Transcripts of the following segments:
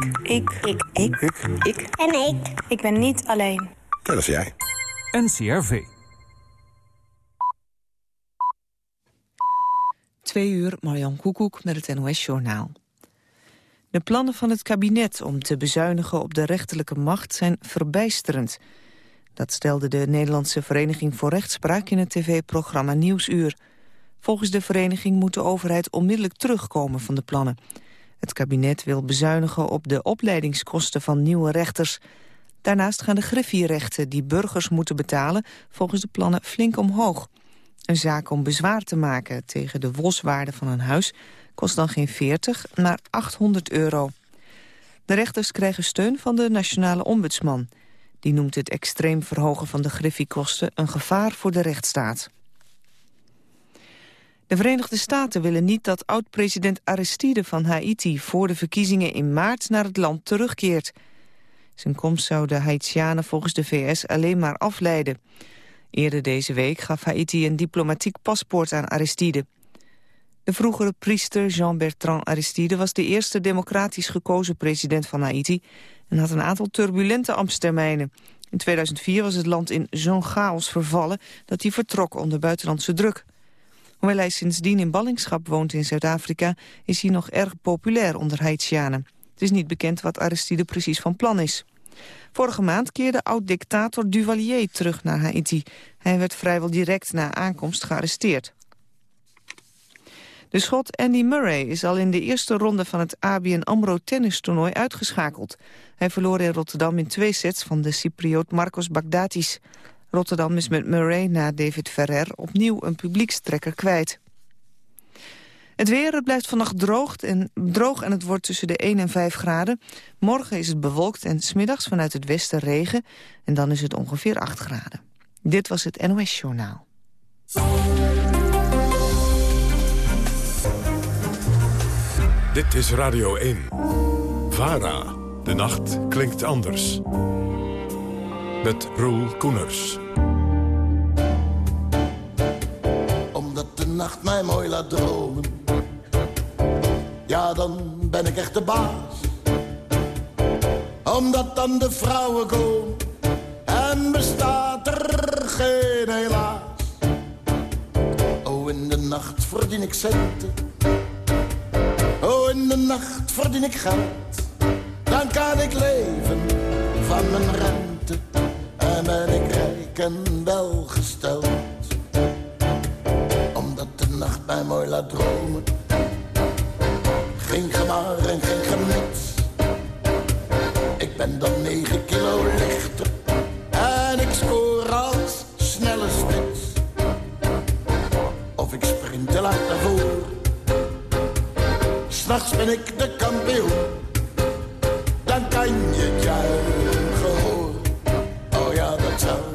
Ik. Ik. Ik. Ik. Ik. Ik. En ik. Ik ben niet alleen. Dat is jij. NCRV. Twee uur, Marjan Koekoek met het NOS-journaal. De plannen van het kabinet om te bezuinigen op de rechterlijke macht zijn verbijsterend. Dat stelde de Nederlandse Vereniging voor Rechtspraak in het tv-programma Nieuwsuur. Volgens de vereniging moet de overheid onmiddellijk terugkomen van de plannen. Het kabinet wil bezuinigen op de opleidingskosten van nieuwe rechters. Daarnaast gaan de griffierechten die burgers moeten betalen volgens de plannen flink omhoog. Een zaak om bezwaar te maken tegen de wolswaarde van een huis kost dan geen 40, maar 800 euro. De rechters krijgen steun van de nationale ombudsman. Die noemt het extreem verhogen van de griffiekosten een gevaar voor de rechtsstaat. De Verenigde Staten willen niet dat oud-president Aristide van Haiti... voor de verkiezingen in maart naar het land terugkeert. Zijn komst zou de Haitianen volgens de VS alleen maar afleiden. Eerder deze week gaf Haiti een diplomatiek paspoort aan Aristide. De vroegere priester Jean-Bertrand Aristide was de eerste democratisch gekozen president van Haiti en had een aantal turbulente ambtstermijnen. In 2004 was het land in zo'n chaos vervallen dat hij vertrok onder buitenlandse druk. Hoewel hij sindsdien in ballingschap woont in Zuid-Afrika is hij nog erg populair onder Haitianen. Het is niet bekend wat Aristide precies van plan is. Vorige maand keerde oud-dictator Duvalier terug naar Haiti. Hij werd vrijwel direct na aankomst gearresteerd. De schot Andy Murray is al in de eerste ronde van het ABN AMRO tennistoernooi uitgeschakeld. Hij verloor in Rotterdam in twee sets van de Cypriot Marcos Bagdatis. Rotterdam is met Murray na David Ferrer opnieuw een publiekstrekker kwijt. Het weer, het blijft vannacht droog en, droog en het wordt tussen de 1 en 5 graden. Morgen is het bewolkt en smiddags vanuit het westen regen. En dan is het ongeveer 8 graden. Dit was het NOS Journaal. Dit is Radio 1. VARA. De nacht klinkt anders. Met Roel Koeners. Nacht mij mooi laat dromen. Ja, dan ben ik echt de baas. Omdat dan de vrouwen komen. En bestaat er geen helaas. Oh, in de nacht verdien ik centen. Oh, in de nacht verdien ik geld. Dan kan ik leven van mijn rente. En ben ik rijk en welgesteld. Mij mooi laat dromen. Geen gemaar en geen gemets. Ik ben dan 9 kilo lichter. En ik scoor als snelle spits. Of ik sprint te laat naar voren. S'nachts ben ik de kampioen. Dan kan je het juichen. Oh ja, dat zou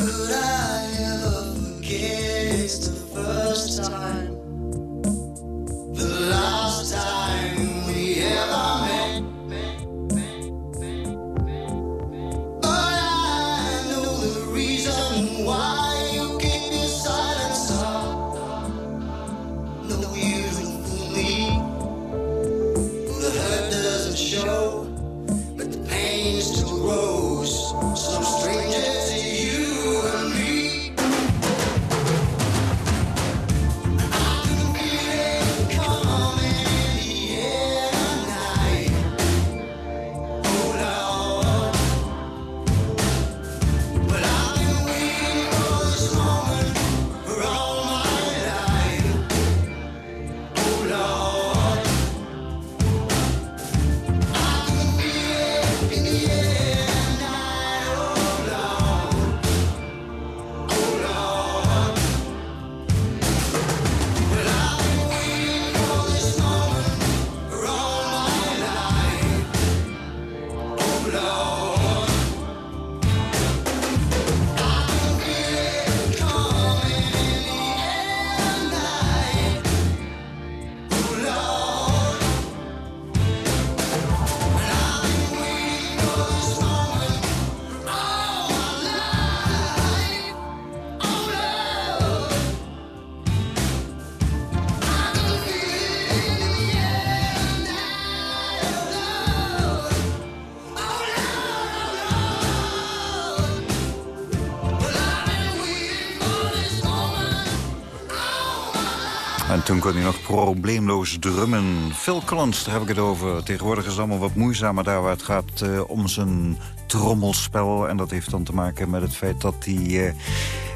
could I ever forget? It's the first time. Toen kon hij nog probleemloos drummen. Phil Collins, daar heb ik het over. Tegenwoordig is het allemaal wat moeizamer daar waar het gaat uh, om zijn trommelspel. En dat heeft dan te maken met het feit dat hij... Uh,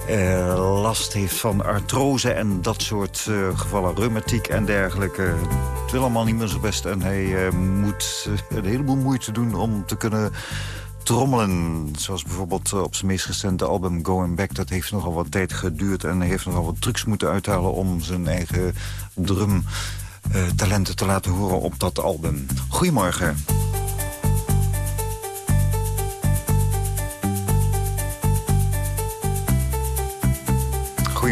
uh, last heeft van artrose en dat soort gevallen, reumatiek en dergelijke. Het wil allemaal niet meer zo best en hij moet een heleboel moeite doen om te kunnen trommelen. Zoals bijvoorbeeld eh, op zijn meest recente album Going Back. Dat heeft nogal wat tijd geduurd en heeft nogal wat trucs moeten uithalen... om zijn eigen drumtalenten te laten horen op dat album. Goedemorgen.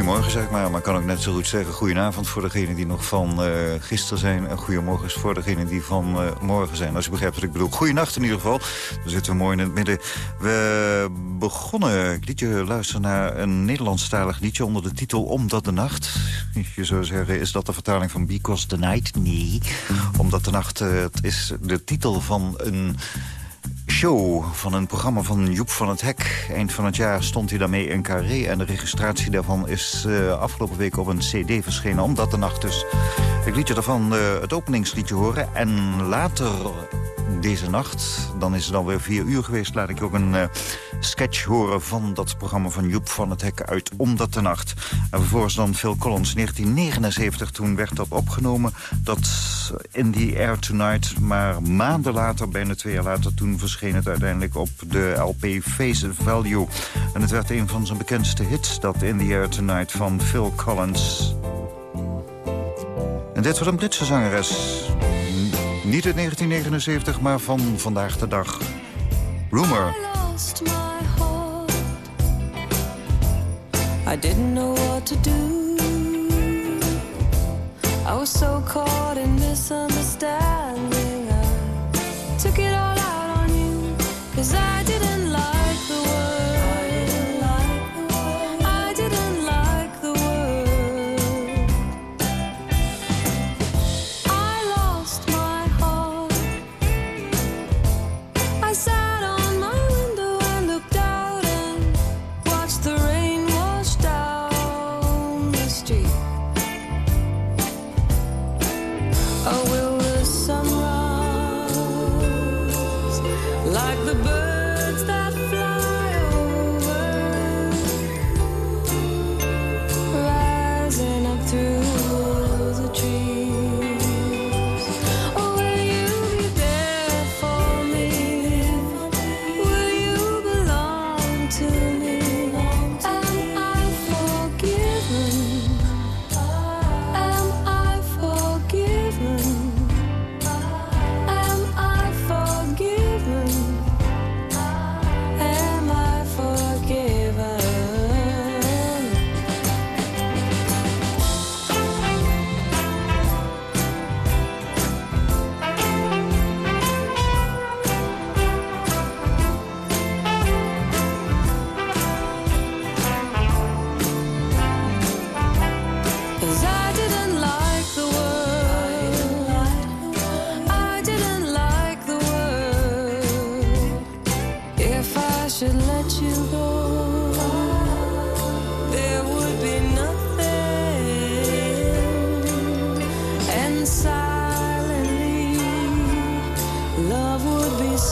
Goedemorgen zeg maar, maar kan ik net zo goed zeggen... goedenavond voor degenen die nog van uh, gisteren zijn... en goedemorgen voor degenen die van uh, morgen zijn. Als je begrijpt wat ik bedoel. Goedenacht in ieder geval. Dan zitten we mooi in het midden. We begonnen, ik luisteren naar een Nederlandstalig liedje... onder de titel Omdat de Nacht. Je zou zeggen, is dat de vertaling van Because the Night? Nee, Omdat de Nacht, uh, het is de titel van een show van een programma van Joep van het Hek. Eind van het jaar stond hij daarmee in Carré... en de registratie daarvan is uh, afgelopen week op een cd verschenen. Omdat de nacht dus... Ik liet je daarvan uh, het openingsliedje horen. En later deze nacht. Dan is het alweer vier uur geweest. Laat ik ook een uh, sketch horen van dat programma van Joep van het Hek uit Omdat de Nacht. En vervolgens dan Phil Collins, 1979. Toen werd dat opgenomen, dat In the Air Tonight. Maar maanden later, bijna twee jaar later, toen verscheen het uiteindelijk op de LP Face Value. En het werd een van zijn bekendste hits, dat In the Air Tonight van Phil Collins. En dit wordt een Britse zangeres. Niet uit 1979, maar van vandaag de dag. Rumor. I didn't know what to do. I was so caught in misunderstanding. I took it all out on you. Cause I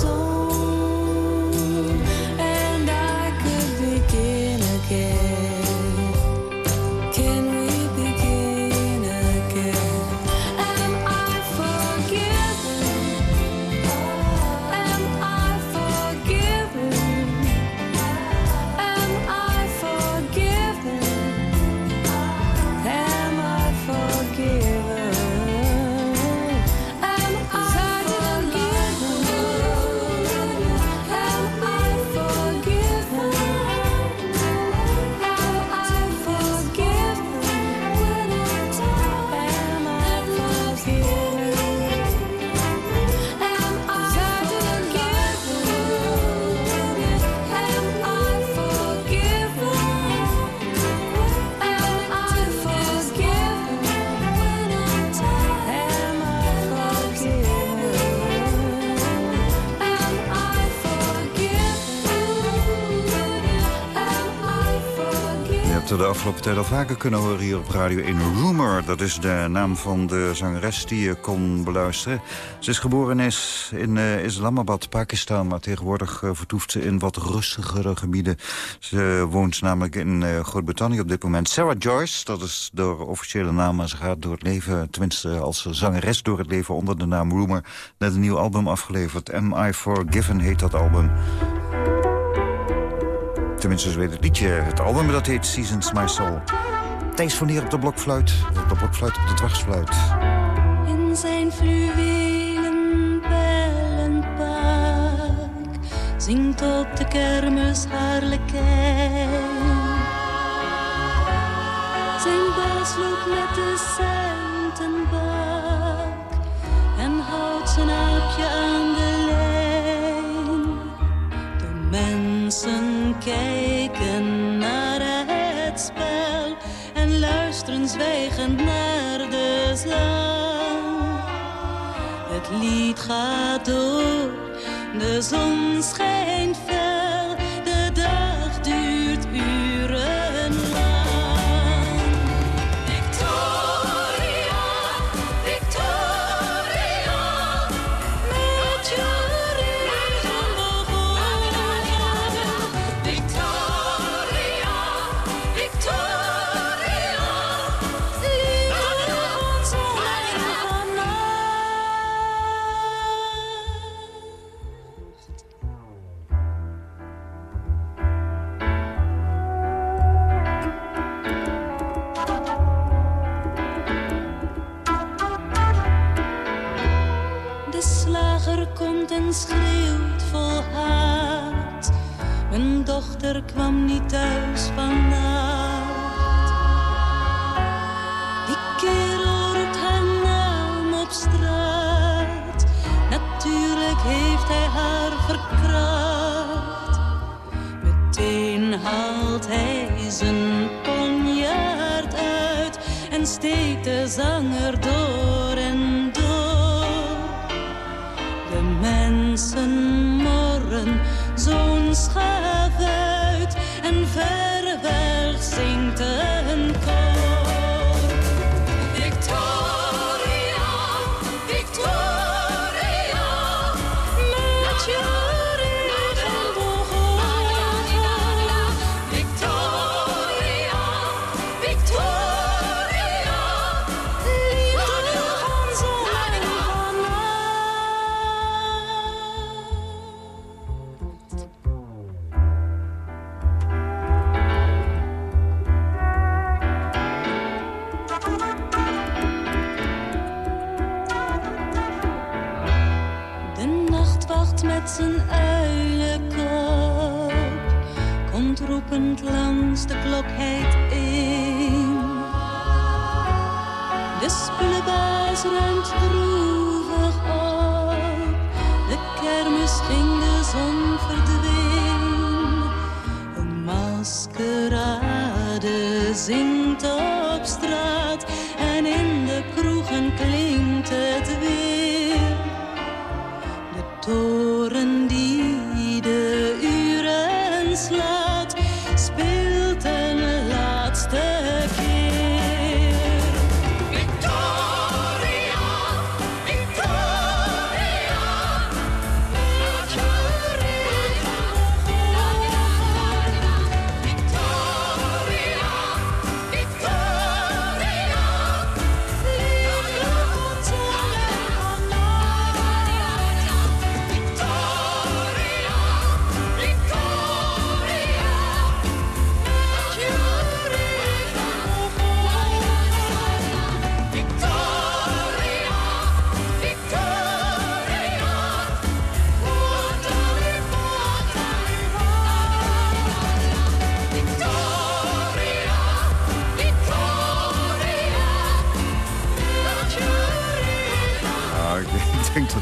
de afgelopen tijd al vaker kunnen horen hier op Radio 1. Rumor, dat is de naam van de zangeres die je kon beluisteren. Ze is geboren is in uh, Islamabad, Pakistan... maar tegenwoordig uh, vertoeft ze in wat rustigere gebieden. Ze woont namelijk in uh, Groot-Brittannië op dit moment. Sarah Joyce, dat is de officiële naam... maar ze gaat door het leven, tenminste als zangeres door het leven... onder de naam Rumor, net een nieuw album afgeleverd. Am I Forgiven heet dat album. Tenminste, zo weet het liedje. Het album dat heet Seasons My Soul. Thijs van Heer op de blokfluit. Op de blokfluit op de dwarsfluit. In zijn fluwelen bellenpak zingt op de kermis haarlekijn. Zijn baas loopt met de centenbak en houdt zijn aapje aan de lijn. De mensen kijken naar het spel en luisteren zwijgend naar de zang. Het lied gaat door, de zon schijnt fel, kwam niet thuis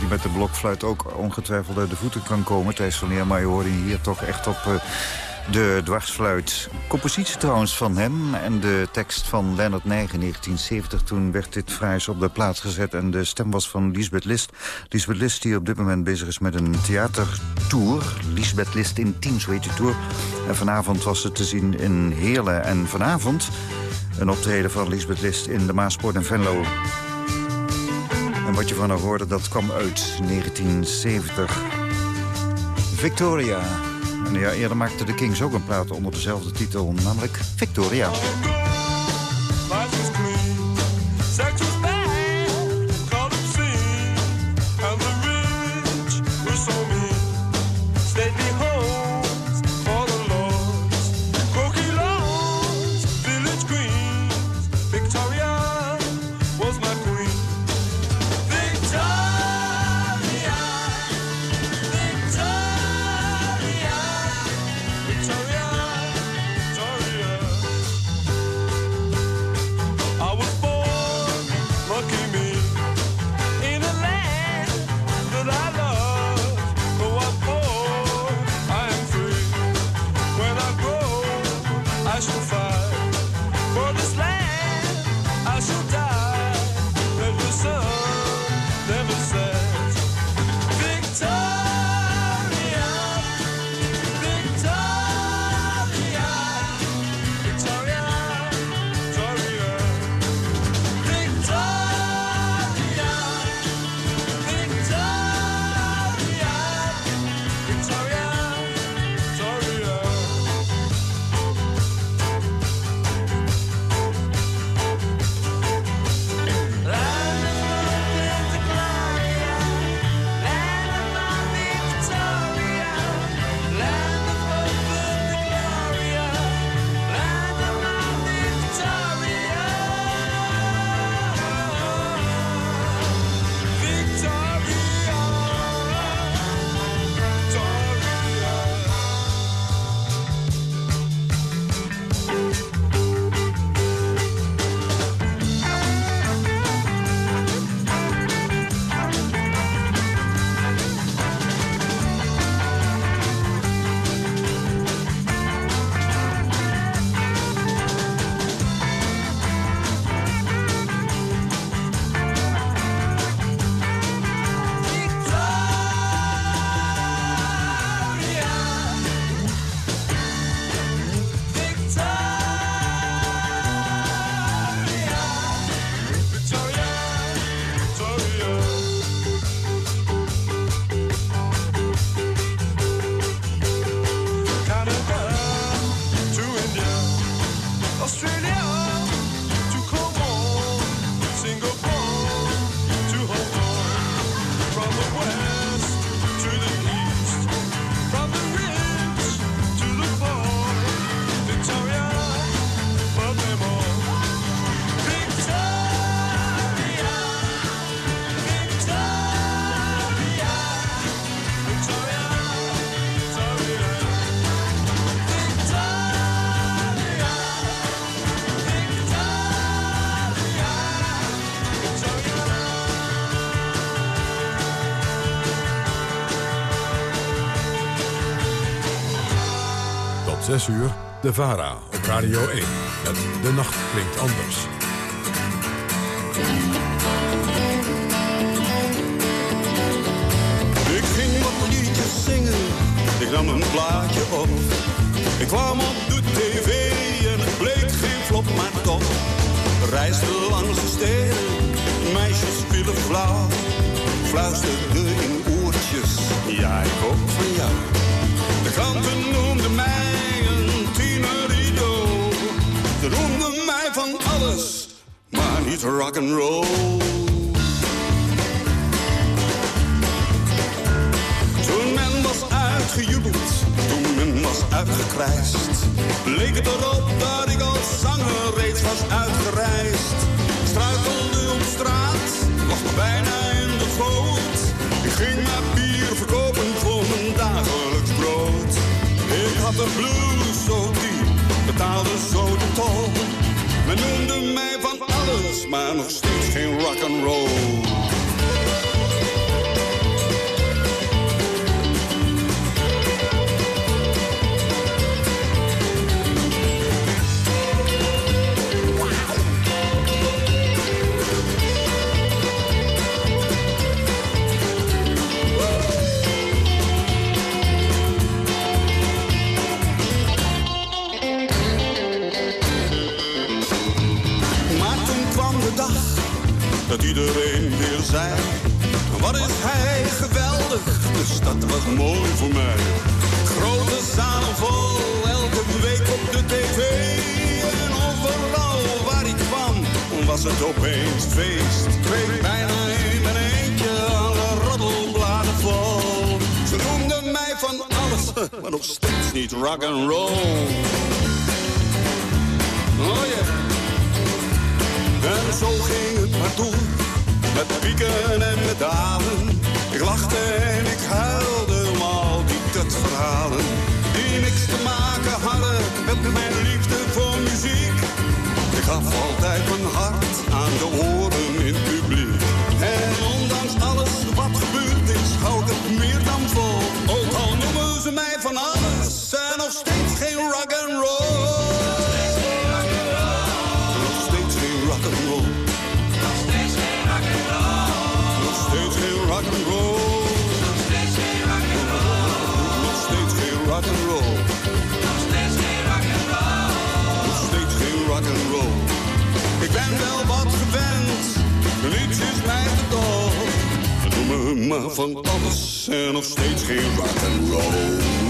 met de blokfluit ook ongetwijfeld uit de voeten kan komen. Thijs van Leer, maar je hier toch echt op eh, de dwarsfluit. Compositie trouwens van hem en de tekst van Leonard Nijgen 1970. Toen werd dit fraais op de plaats gezet en de stem was van Lisbeth List. Lisbeth List die op dit moment bezig is met een theatertour. Lisbeth List in Teams weet je tour. En vanavond was ze te zien in Heerlen. En vanavond een optreden van Lisbeth List in de Maaspoort in Venlo. En wat je van haar hoorde, dat kwam uit 1970. Victoria. En ja, eerder maakte de Kings ook een plaat onder dezelfde titel, namelijk Victoria. 6 uur, de VARA op Radio 1. Met De Nacht Klinkt Anders. Ik ging wat liedjes zingen, ik nam een plaatje op. Ik kwam op de tv en het bleek geen flop, maar toch. Reisde langs de steden, meisjes vielen flauw. Fluisterde in oortjes, ja ik ook van jou. De kranten van alles, maar niet rock'n'roll. Toen men was uitgejubeld, toen men was uitgekrijsd, leek het erop dat ik als zanger reeds was uitgereisd. Struikelde op straat, lag me bijna in de goot. Ik ging maar bier verkopen voor mijn dagelijks brood. Ik had de blues zo diep, betaalde zo de tol. Men noemde mij van alles, maar nog steeds geen rock'n'roll. Dat iedereen weer zei: Wat is hij geweldig, de stad was mooi voor mij. Grote zalen vol, elke week op de tv. En overal waar ik kwam, was het opeens feest. Kreeg bijna in mijn eentje alle roddelbladen vol. Ze noemden mij van alles, maar nog steeds niet rock'n'roll. Oh yeah. En zo ging het maar door, met pieken en met dalen. Ik lachte en ik huilde om al die kutverhalen. Die niks te maken hadden met mijn liefde voor muziek. Ik gaf altijd mijn hart aan de oren in het publiek. En ondanks alles wat gebeurd is, hou ik het meer dan vol. Ook al noemen ze mij van alles, en nog steeds maar van alles en nog steeds geen rock'n'roll.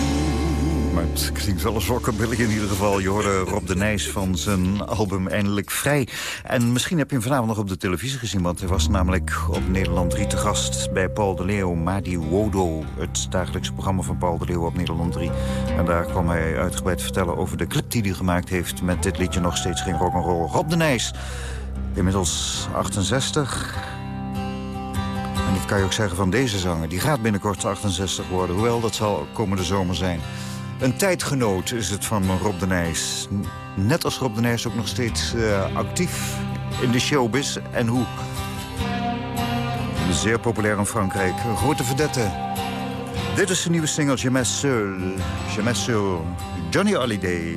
Maar het klinkt wel als rockabilly in ieder geval. Je hoorde Rob de Nijs van zijn album Eindelijk Vrij. En misschien heb je hem vanavond nog op de televisie gezien... want hij was namelijk op Nederland 3 te gast bij Paul de Leeuw. Madi Wodo, het dagelijkse programma van Paul de Leeuw op Nederland 3. En daar kwam hij uitgebreid vertellen over de clip die hij gemaakt heeft... met dit liedje nog steeds geen rock'n'roll. Rob de Nijs, inmiddels 68... Dat kan je ook zeggen van deze zanger. Die gaat binnenkort 68 worden, hoewel dat zal komende zomer zijn. Een tijdgenoot is het van Rob de Nijs. Net als Rob de Nijs ook nog steeds eh, actief in de showbiz. En hoe? Zeer populair in Frankrijk. Grote vedette. Dit is zijn nieuwe single, Je seul. Je seul. Johnny Holiday.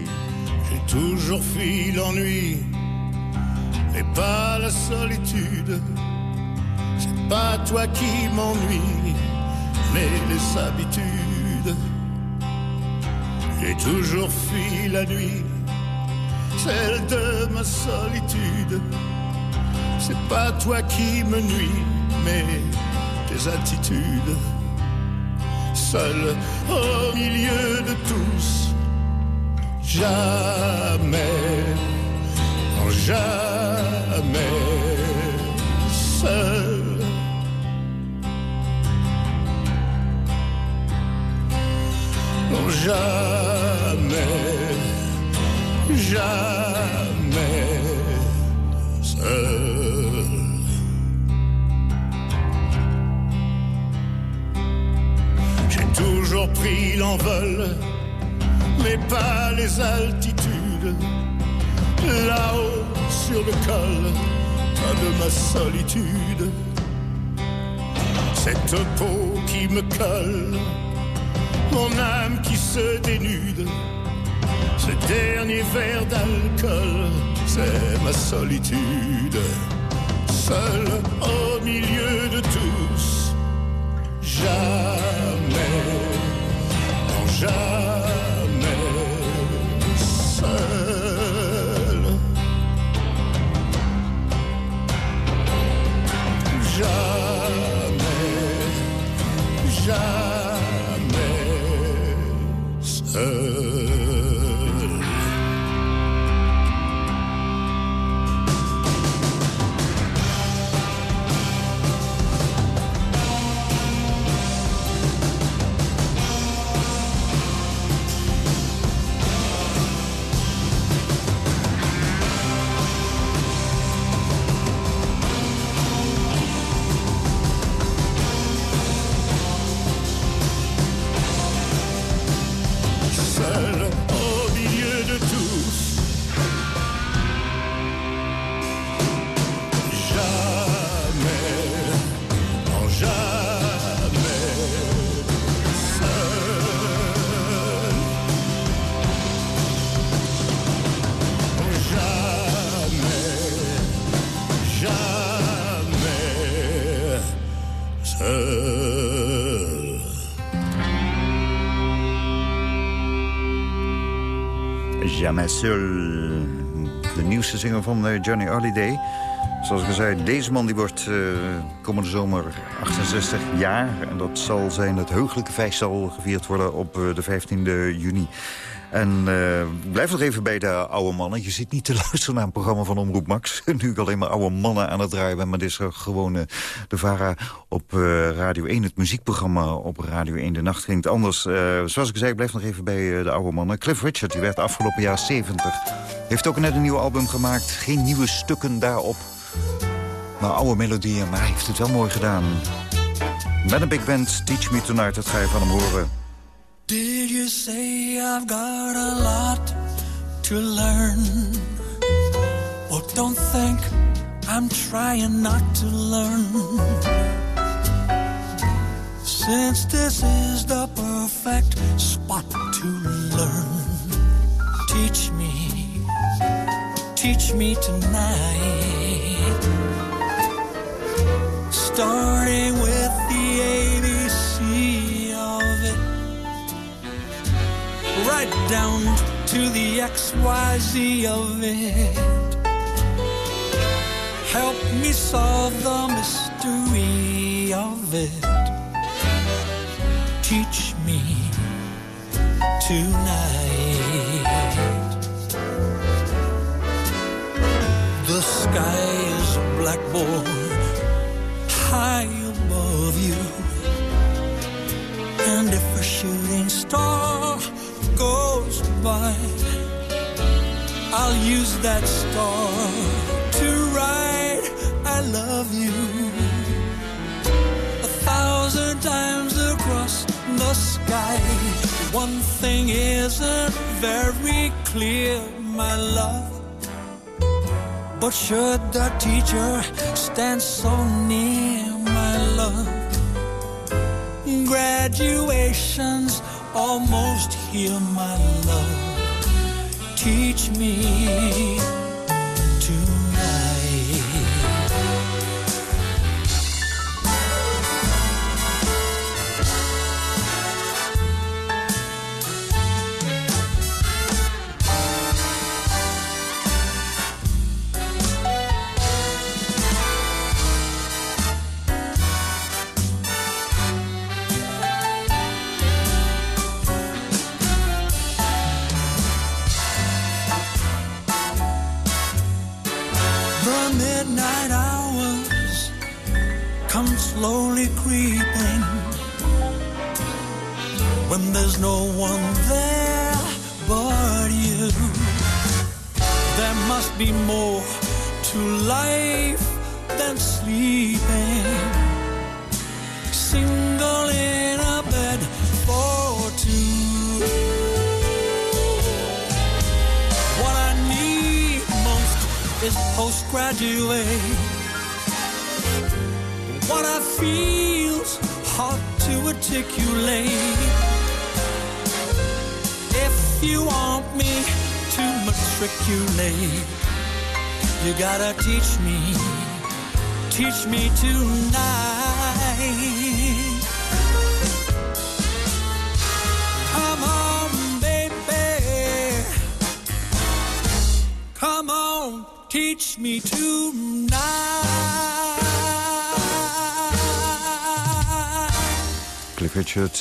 J'ai toujours fui l'ennui et pas la solitude. C'est pas toi qui m'ennuie, mais les habitudes. J'ai toujours fui la nuit, celle de ma solitude. C'est pas toi qui me nuis, mais tes attitudes. Seul au milieu de tous, jamais jamais seul. Jamais, jamais seul. J'ai toujours pris l'envol, mais pas les altitudes. Là-haut sur le col, pas de ma solitude. Cette peau qui me colle, mon âme qui se dénude. Ce dernier verre d'alcool, c'est ma solitude. Seul au milieu de tous, jamais, jamais seul. Jamais, jamais De nieuwste zinger van eh, Johnny Holiday. Zoals ik al zei, deze man die wordt eh, komende zomer 68 jaar. En dat zal zijn het heugelijke feest zal gevierd worden op eh, de 15e juni. En eh, blijf nog even bij de oude mannen. Je zit niet te luisteren naar een programma van Omroep Max. nu ik alleen maar oude mannen aan het draaien ben. Maar dit is gewoon eh, de VARA op eh, Radio 1. Het muziekprogramma op Radio 1. De nacht ging het anders. Zoals ik zei, blijf nog even bij de oude mannen. Cliff Richard, die werd afgelopen jaar 70. Heeft ook net een nieuw album gemaakt. Geen nieuwe stukken daarop. Maar oude melodieën. Maar hij heeft het wel mooi gedaan. Met een big band, Teach Me Tonight. Dat ga je van hem horen. Did you say I've got a lot to learn? Well, don't think I'm trying not to learn. Since this is the perfect spot to learn, teach me, teach me tonight. Starting with right down to the XYZ of it. Help me solve the mystery of it. Teach me tonight. The sky is a blackboard high above you. I'll use that star to write I love you a thousand times across the sky. One thing isn't very clear, my love. But should the teacher stand so near, my love? Graduation's almost here, my love. Teach me one there but you. There must be more to life than sleeping. Single in a bed for two. What I need most is postgraduate. What I feel's hard to articulate. You want me to matriculate, you gotta teach me, teach me tonight. Come on, baby. Come on, teach me tonight. Cliff Richard,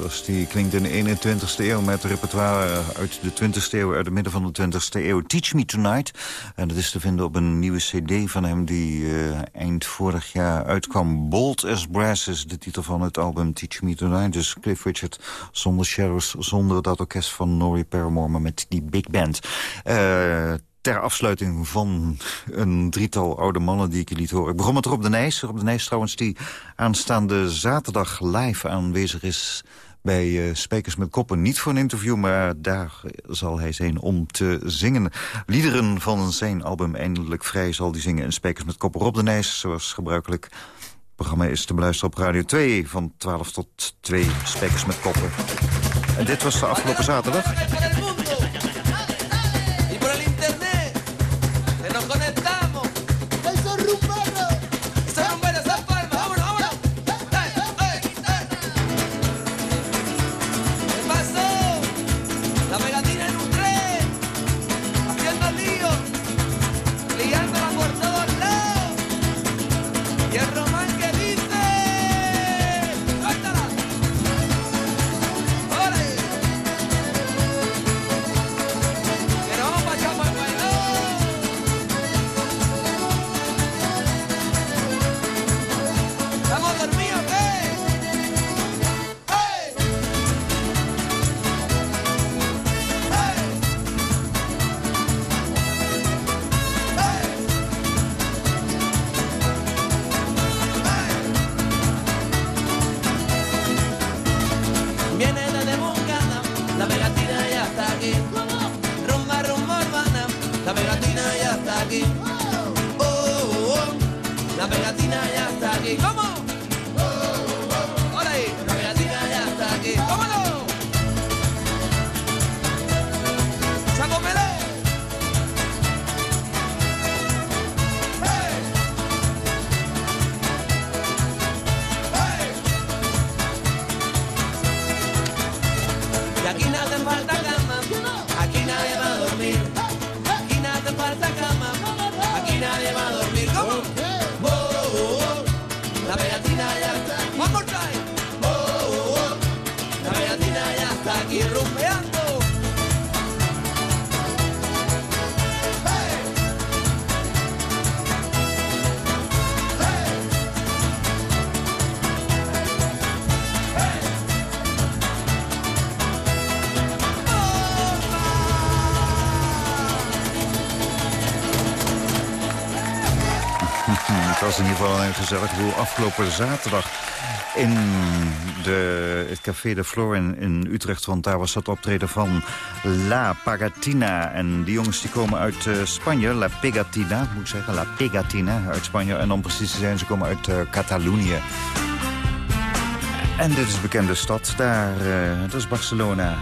zoals die klinkt in de 21ste eeuw... met repertoire uit de 20ste eeuw, uit het midden van de 20ste eeuw. Teach Me Tonight. En dat is te vinden op een nieuwe cd van hem... die eh, eind vorig jaar uitkwam. Bold as Brass is de titel van het album Teach Me Tonight. Dus Cliff Richard zonder shadows, zonder dat orkest van Norrie Paramore... maar met die big band. Eh, ter afsluiting van een drietal oude mannen die ik je liet horen. Ik begon met Rob de Nijs. Rob de Nijs trouwens die aanstaande zaterdag live aanwezig is bij uh, met Koppen. Niet voor een interview, maar daar zal hij zijn om te zingen. Liederen van zijn album Eindelijk Vrij zal hij zingen in Sprekers met Koppen. Rob de Nijs, zoals gebruikelijk. Het programma is te beluisteren op Radio 2 van 12 tot 2 Sprekers met Koppen. En dit was de afgelopen zaterdag. Gezellig. Afgelopen zaterdag in de, het Café de Flor in, Utrecht. Want daar was het optreden van La Pagatina. En die jongens die komen uit eh, Spanje. La Pegatina, moet ik zeggen. La Pegatina uit Spanje. En om precies te zijn, ze komen uit eh, Catalonië. En dit is een bekende stad daar. eh, dat is Barcelona.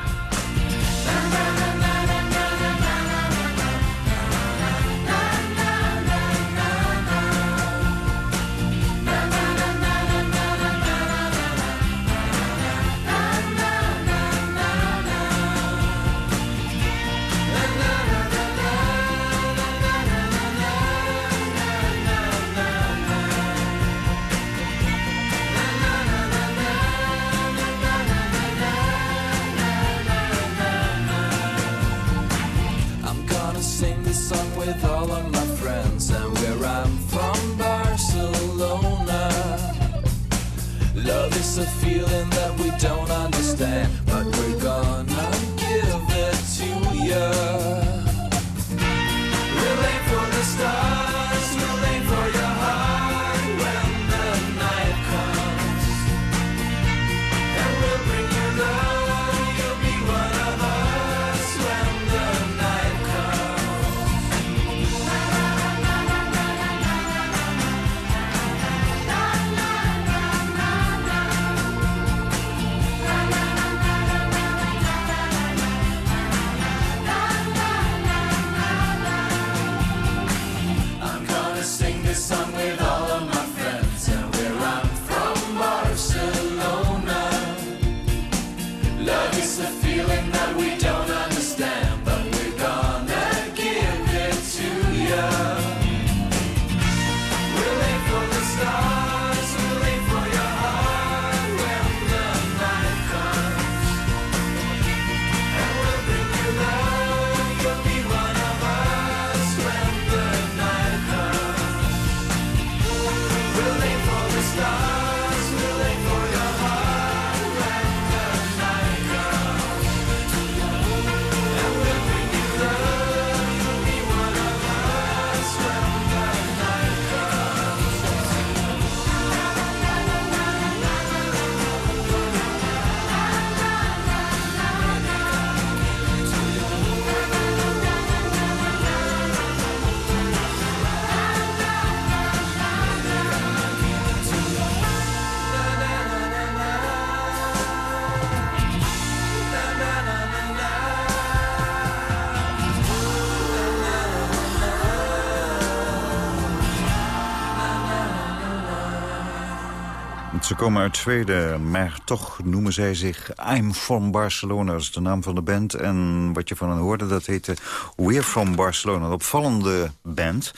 Komen uit Zweden, maar toch noemen zij zich I'm from Barcelona. Dat is de naam van de band. En wat je van hen hoorde, dat heette We're from Barcelona. Een opvallende band.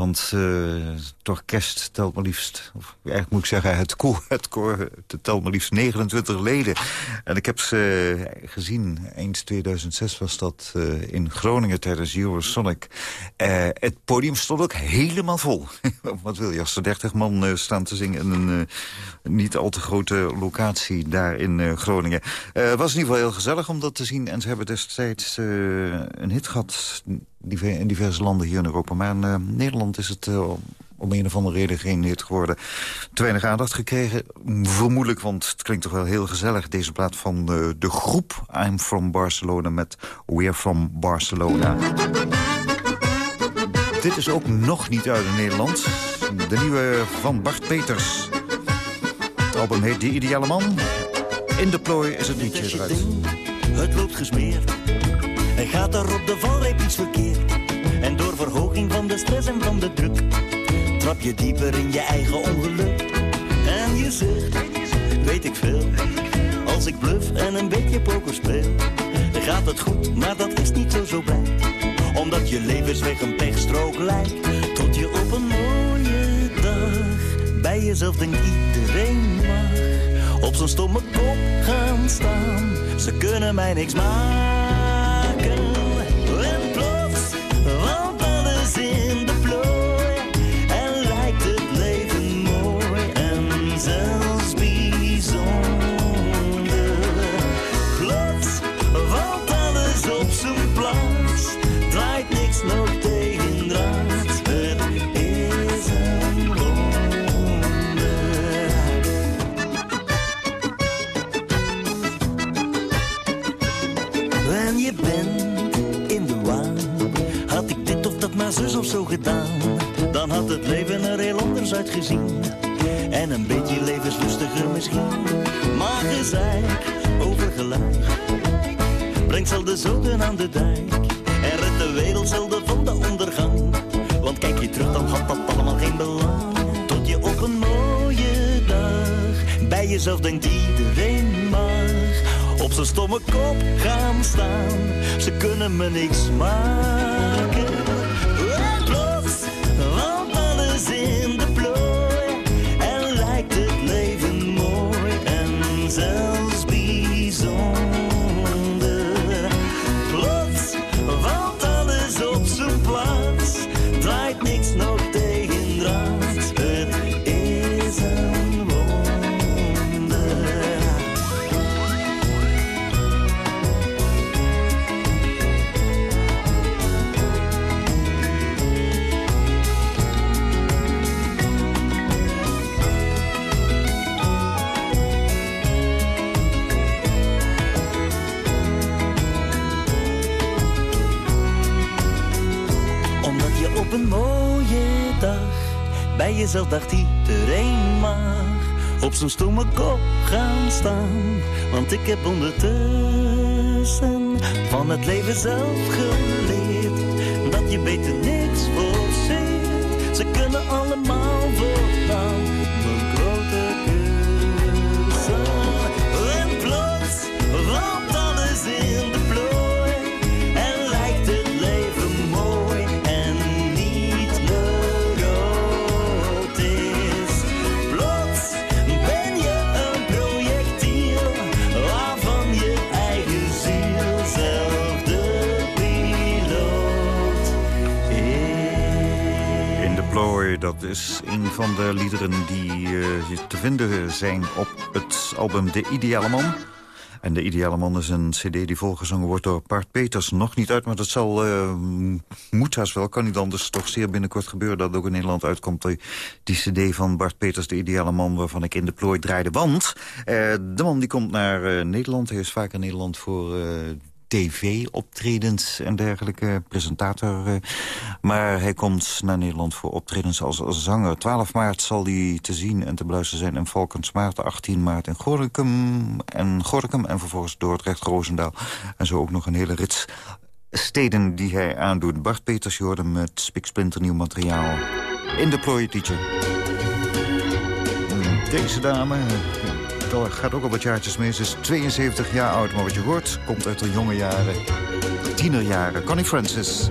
Want eh, het orkest telt maar liefst... Of eigenlijk moet ik zeggen, het koor, het koor telt maar liefst 29 leden. En ik heb ze gezien, eind 2006 was dat eh, in Groningen tijdens Eurosonic. Eh, het podium stond ook helemaal vol. Wat wil je, als er 30 man eh, staan te zingen... in een eh, niet al te grote locatie daar in eh, Groningen. Eh, het was in ieder geval heel gezellig om dat te zien. En ze hebben destijds eh, een hit gehad in diverse landen hier in Europa. Maar in eh, Nederland is het eh, om een of andere reden geen hit geworden. Te weinig aandacht gekregen, vermoedelijk, want het klinkt toch wel heel gezellig. Deze plaat van eh, de groep I'm From Barcelona met We're From Barcelona. Dit is ook nog niet uit in Nederland. De nieuwe van Bart Peters. Het album heet De Ideale Man. In de plooi is het liedje eruit. Het loopt gesmeerd. Gaat er op de valreep iets verkeerd. En door verhoging van de stress en van de druk. Trap je dieper in je eigen ongeluk. En je zegt, weet ik veel. Als ik bluff en een beetje poker speel. Dan gaat het goed, maar dat is niet zo zo blij. Omdat je levensweg een pechstrook lijkt. Tot je op een mooie dag bij jezelf denkt iedereen mag op zijn stomme kop gaan staan. Ze kunnen mij niks maken. Zus of zo gedaan, dan had het leven er heel anders uitgezien. En een beetje levenslustiger misschien. Maar gezeik over gelijk brengt zelden zoden aan de dijk. En redt de wereld zelden van de ondergang. Want kijk je terug, dan had dat allemaal geen belang. Tot je op een mooie dag bij jezelf denkt iedereen mag op zijn stomme kop gaan staan. Ze kunnen me niks maken. Jezelf dacht iedereen maar op zijn stomme kop gaan staan. Want ik heb ondertussen van het leven zelf geleerd. Dat je beter niks forceert. Ze kunnen allemaal voortaan. Dat is een van de liederen die eh, te vinden zijn op het album De Ideale Man. En De Ideale Man is een cd die volgezongen wordt door Bart Peters. Nog niet uit, maar dat zal, eh, moet haast wel, kan niet anders, toch zeer binnenkort gebeuren... dat ook in Nederland uitkomt, die, die cd van Bart Peters, De Ideale Man... waarvan ik in de plooi draaide. Want eh, de man die komt naar Nederland, hij is vaak in Nederland voor... tv-optredens en dergelijke, presentator. eh. Maar hij komt naar Nederland voor optredens als, zanger. 12 maart zal hij te zien en te beluisteren zijn in Valkensmaart. 18 maart in Gorinchem en, Gorinchem en vervolgens Dordrecht, Roosendaal. En zo ook nog een hele rits steden die hij aandoet. Bart Peters, je hoort hem met spiksplinternieuw materiaal. In de plooi, teacher. Deze dame, daar gaat ook al wat jaartjes mee. Ze is 72 jaar oud, maar wat je hoort komt uit de jonge jaren. Tienerjaren. Connie Francis.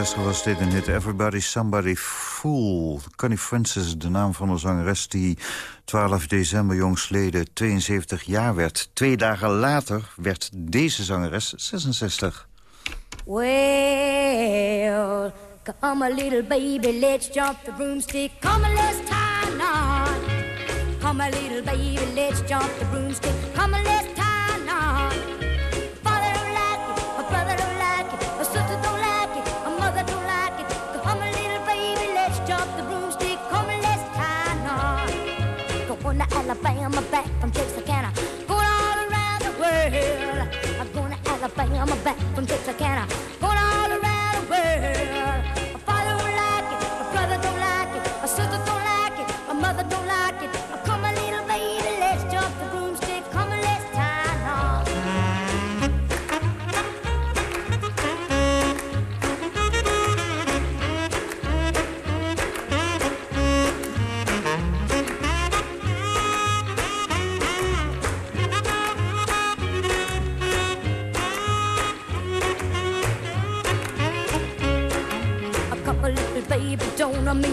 1968 was dit een hit. Everybody Somebody Fool. Connie Francis, de naam van een zangeres die 12 december jongsleden 72 jaar werd. Twee dagen later werd deze zangeres 66. Well, come a little baby, let's jump the broomstick. Come a let's tie a. Come a little baby, let's jump the broomstick. Come a let's tie back from Texarkana.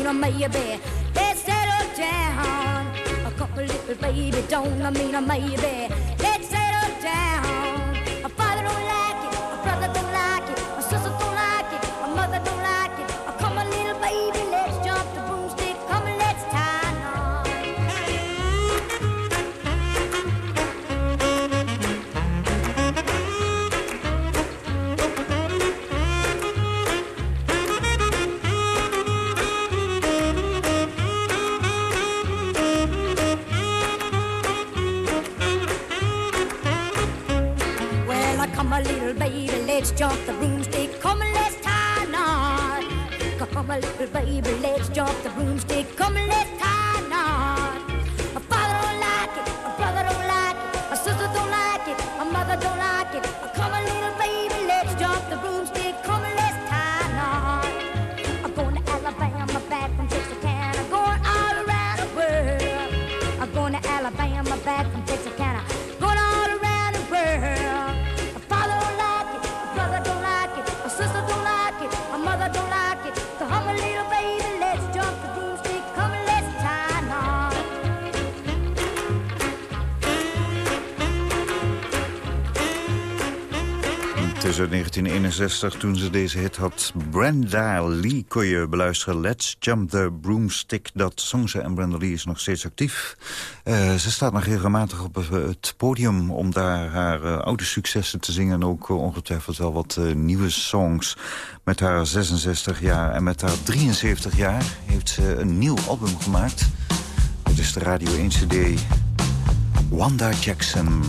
I made a settle down. Oh, a couple little baby, don't I mean I maybe. is uit 1961 toen ze deze hit had. Brenda Lee kon je beluisteren. Let's Jump the Broomstick. Dat zong ze en Brenda Lee is nog steeds actief. Eh, ze staat nog regelmatig op eh, het podium om daar haar eh, oude successen te zingen. En ook ongetwijfeld wel wat nieuwe songs. Met haar 66 jaar en met haar 73 jaar heeft ze een nieuw album gemaakt. Het is de Radio 1 CD. Wanda Jackson.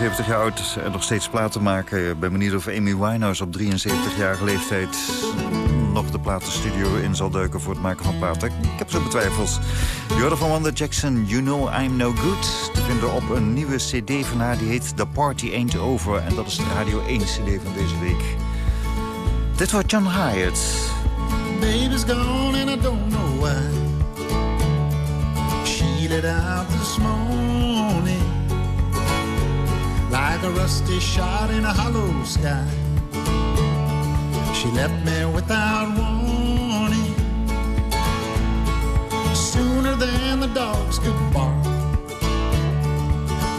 73 jaar oud en nog steeds platen maken. Ik ben benieuwd of Amy Winehouse op 73-jarige leeftijd... nog de platenstudio in zal duiken voor het maken van platen. Ik heb zo betwijfels. Hoorde van Wanda Jackson, You Know I'm No Good. Te vinden op een nieuwe cd van haar, die heet The Party Ain't Over. En dat is de Radio 1 cd van deze week. Dit wordt John Hyatt. Baby's gone and I don't know why. Like a rusty shot in a hollow sky. She left me without warning. Sooner than the dogs could bark,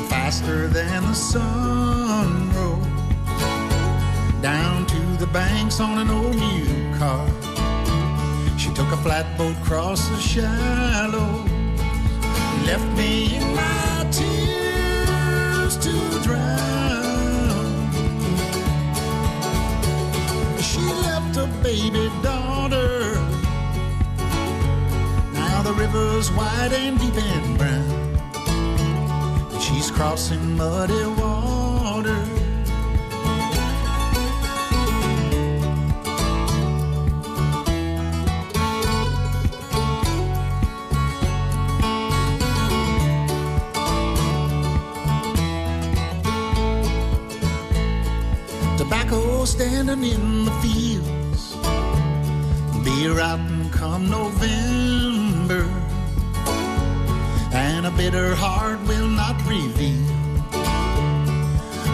faster than the sun rose down to the banks on an old new car. She took a flatboat across the shallow, left me in my tears to drown. Baby daughter. Now the river's wide and deep and brown. And she's crossing muddy water. Tobacco standing in the fields. Out and come November. And a bitter heart will not reveal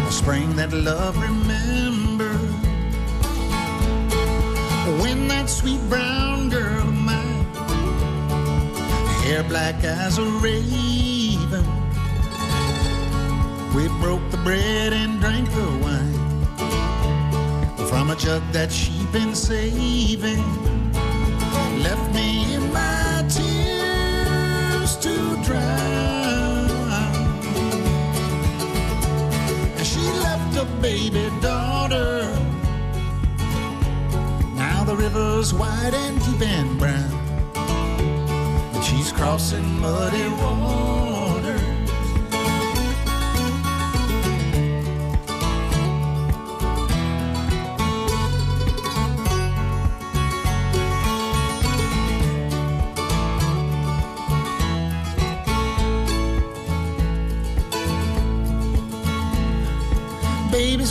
a spring that love remember. When that sweet brown girl of mine, hair black as a raven, we broke the bread and drank the wine from a jug that she'd been saving. Baby daughter. Now the river's wide and deep and brown. And she's crossing muddy water.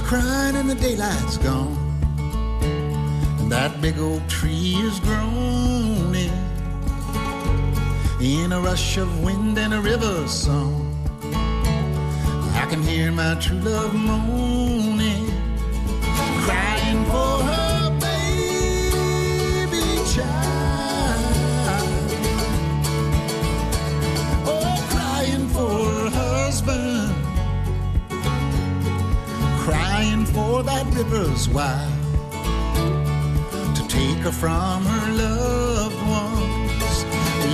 Crying and the daylight's gone. And that big old tree is groaning in a rush of wind and a river song. I can hear my true love moaning, for that river's wild to take her from her loved ones.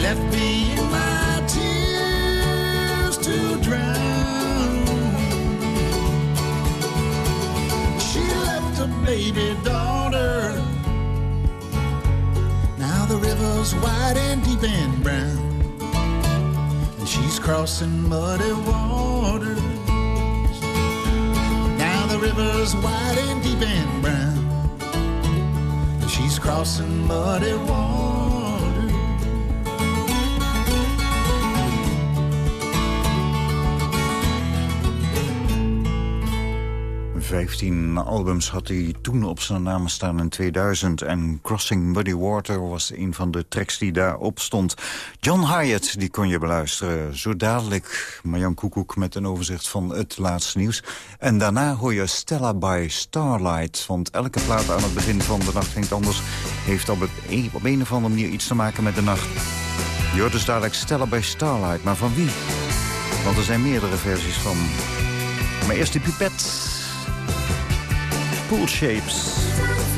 Left me in my tears to drown. She left a baby daughter. Now the river's wide and deep and brown, and she's crossing muddy waters the river's wide and deep and brown. She's crossing muddy water. 15 albums had hij toen op zijn naam staan in 2000. En Crossing Muddy Water was een van de tracks die daarop stond. John Hyatt, die kon je beluisteren. Zo dadelijk Marjan Koekoek met een overzicht van het laatste nieuws. En daarna hoor je Stella by Starlight. Want elke plaat aan het begin van de nacht klinkt anders... heeft op, het, op een of andere manier iets te maken met de nacht. Je hoort dus dadelijk Stella by Starlight. Maar van wie? Want er zijn meerdere versies van. Maar eerst die pipet. Cool Shapes.